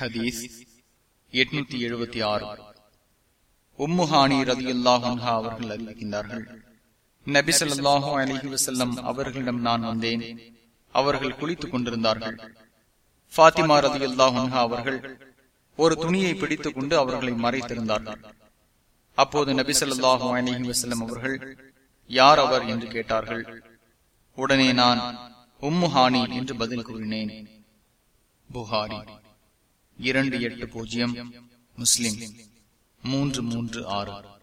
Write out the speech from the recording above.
ஹதீஸ் எட்நூத்தி எழுபத்தி ஆறு. உம்முஹானி ரதி அல்லாஹா அவர்கள் அறிவிக்கின்றார்கள். நபி சொல்லாஹு அலஹி வசல்லம் அவர்களிடம் நான் வந்தேன். அவர்கள் குளித்துக் கொண்டிருந்தார்கள். பாத்திமா ரதி அல்லாஹா அவர்கள் ஒரு துணியை பிடித்துக் கொண்டு அவர்களை மறைத்திருந்தார்கள். அப்போது நபி சொல்லாஹு அலஹி வசல்லம் அவர்கள் யார் அவர்? என்று கேட்டார்கள். உடனே நான் உம்முஹானி என்று பதில் கூறினேன். புகாரி. இரண்டு எட்டு பூஜ்ஜியம். முஸ்லிம். மூன்று மூன்று ஆறு.